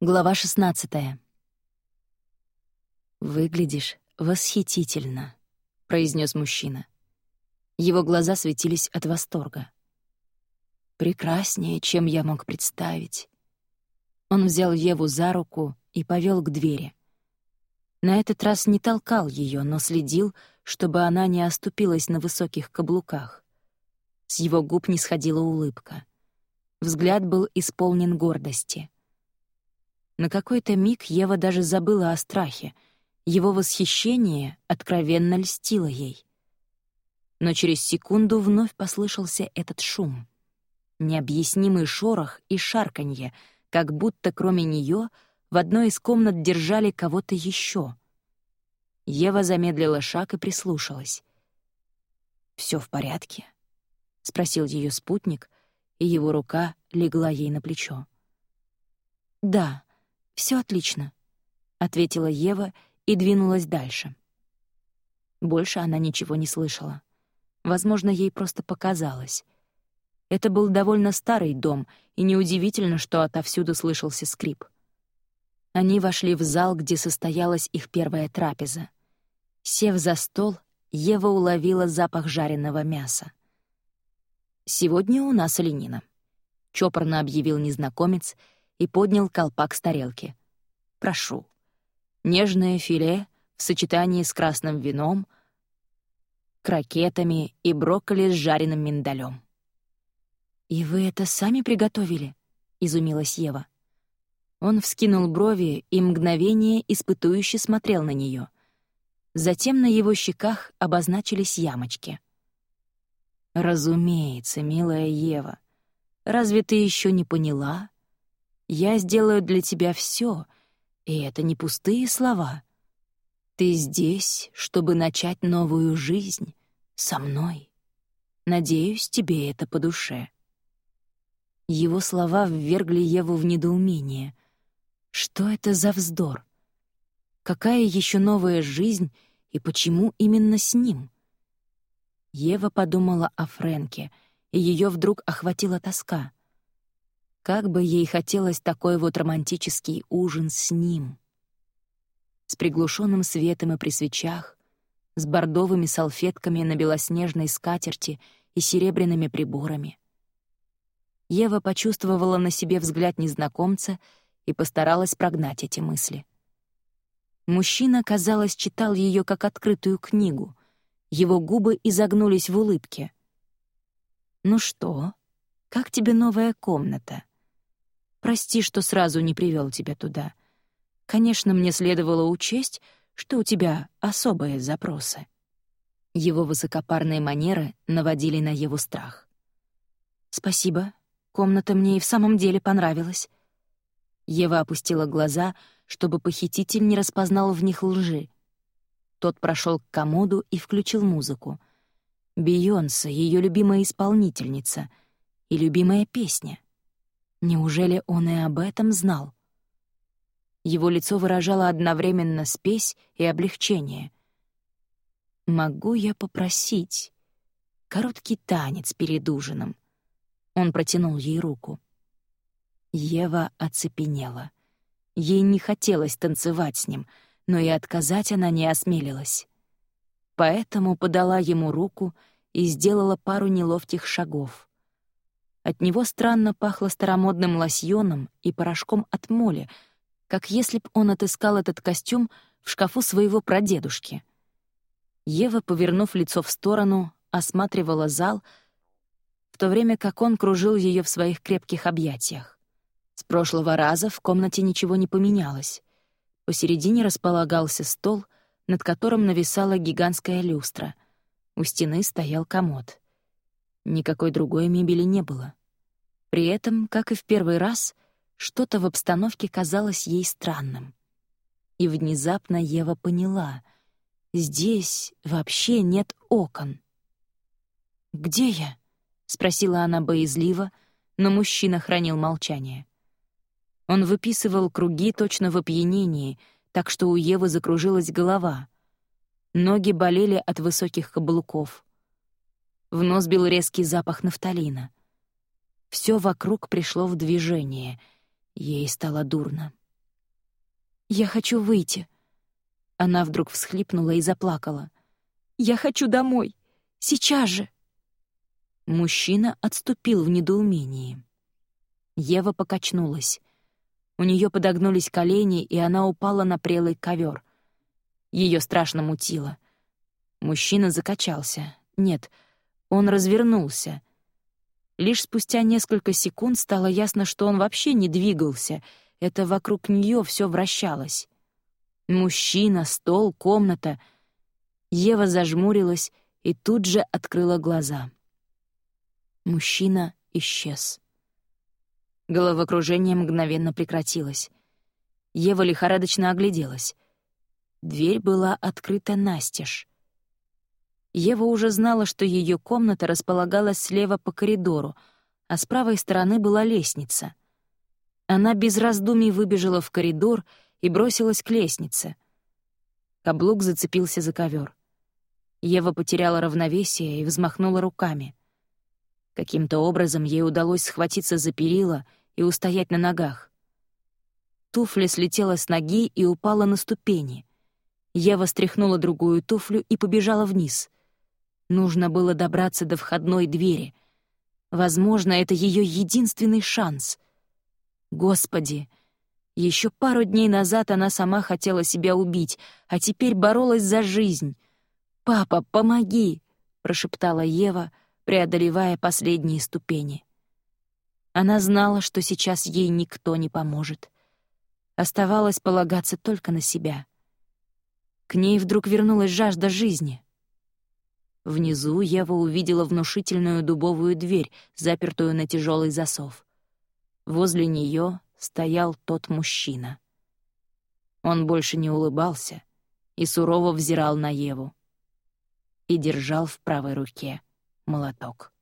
Глава 16 «Выглядишь восхитительно», — произнес мужчина. Его глаза светились от восторга. «Прекраснее, чем я мог представить». Он взял Еву за руку и повел к двери. На этот раз не толкал ее, но следил, чтобы она не оступилась на высоких каблуках. С его губ не сходила улыбка. Взгляд был исполнен гордости — на какой-то миг Ева даже забыла о страхе. Его восхищение откровенно льстило ей. Но через секунду вновь послышался этот шум. Необъяснимый шорох и шарканье, как будто кроме нее в одной из комнат держали кого-то еще. Ева замедлила шаг и прислушалась. Все в порядке?» — спросил ее спутник, и его рука легла ей на плечо. «Да», все отлично», — ответила Ева и двинулась дальше. Больше она ничего не слышала. Возможно, ей просто показалось. Это был довольно старый дом, и неудивительно, что отовсюду слышался скрип. Они вошли в зал, где состоялась их первая трапеза. Сев за стол, Ева уловила запах жареного мяса. «Сегодня у нас оленина», — чопорно объявил незнакомец — и поднял колпак с тарелки. «Прошу. Нежное филе в сочетании с красным вином, крокетами и брокколи с жареным миндалем. «И вы это сами приготовили?» — изумилась Ева. Он вскинул брови и мгновение испытующе смотрел на нее. Затем на его щеках обозначились ямочки. «Разумеется, милая Ева. Разве ты еще не поняла? Я сделаю для тебя все, и это не пустые слова. Ты здесь, чтобы начать новую жизнь со мной. Надеюсь, тебе это по душе». Его слова ввергли Еву в недоумение. Что это за вздор? Какая еще новая жизнь и почему именно с ним? Ева подумала о Фрэнке, и ее вдруг охватила тоска. Как бы ей хотелось такой вот романтический ужин с ним. С приглушенным светом и при свечах, с бордовыми салфетками на белоснежной скатерти и серебряными приборами. Ева почувствовала на себе взгляд незнакомца и постаралась прогнать эти мысли. Мужчина, казалось, читал ее как открытую книгу. Его губы изогнулись в улыбке. «Ну что, как тебе новая комната?» Прости, что сразу не привел тебя туда. Конечно, мне следовало учесть, что у тебя особые запросы». Его высокопарные манеры наводили на его страх. «Спасибо. Комната мне и в самом деле понравилась». Ева опустила глаза, чтобы похититель не распознал в них лжи. Тот прошел к комоду и включил музыку. Бейонсе — ее любимая исполнительница и любимая песня — Неужели он и об этом знал? Его лицо выражало одновременно спесь и облегчение. «Могу я попросить?» Короткий танец перед ужином. Он протянул ей руку. Ева оцепенела. Ей не хотелось танцевать с ним, но и отказать она не осмелилась. Поэтому подала ему руку и сделала пару неловких шагов. От него странно пахло старомодным лосьоном и порошком от моли, как если б он отыскал этот костюм в шкафу своего прадедушки. Ева, повернув лицо в сторону, осматривала зал, в то время как он кружил ее в своих крепких объятиях. С прошлого раза в комнате ничего не поменялось. Посередине располагался стол, над которым нависала гигантская люстра. У стены стоял комод. Никакой другой мебели не было. При этом, как и в первый раз, что-то в обстановке казалось ей странным. И внезапно Ева поняла — здесь вообще нет окон. «Где я?» — спросила она боязливо, но мужчина хранил молчание. Он выписывал круги точно в опьянении, так что у Евы закружилась голова. Ноги болели от высоких каблуков. В нос бил резкий запах нафталина — все вокруг пришло в движение. Ей стало дурно. «Я хочу выйти». Она вдруг всхлипнула и заплакала. «Я хочу домой! Сейчас же!» Мужчина отступил в недоумении. Ева покачнулась. У нее подогнулись колени, и она упала на прелый ковер. Ее страшно мутило. Мужчина закачался. Нет, он развернулся. Лишь спустя несколько секунд стало ясно, что он вообще не двигался. Это вокруг нее все вращалось. Мужчина, стол, комната. Ева зажмурилась и тут же открыла глаза. Мужчина исчез. Головокружение мгновенно прекратилось. Ева лихорадочно огляделась. Дверь была открыта настежь. Ева уже знала, что ее комната располагалась слева по коридору, а с правой стороны была лестница. Она без раздумий выбежала в коридор и бросилась к лестнице. Каблук зацепился за ковер. Ева потеряла равновесие и взмахнула руками. Каким-то образом ей удалось схватиться за перила — и устоять на ногах. Туфля слетела с ноги и упала на ступени. Ева стряхнула другую туфлю и побежала вниз. Нужно было добраться до входной двери. Возможно, это ее единственный шанс. Господи! Еще пару дней назад она сама хотела себя убить, а теперь боролась за жизнь. «Папа, помоги!» — прошептала Ева, преодолевая последние ступени. Она знала, что сейчас ей никто не поможет. Оставалось полагаться только на себя. К ней вдруг вернулась жажда жизни. Внизу Ева увидела внушительную дубовую дверь, запертую на тяжелый засов. Возле нее стоял тот мужчина. Он больше не улыбался и сурово взирал на Еву и держал в правой руке молоток.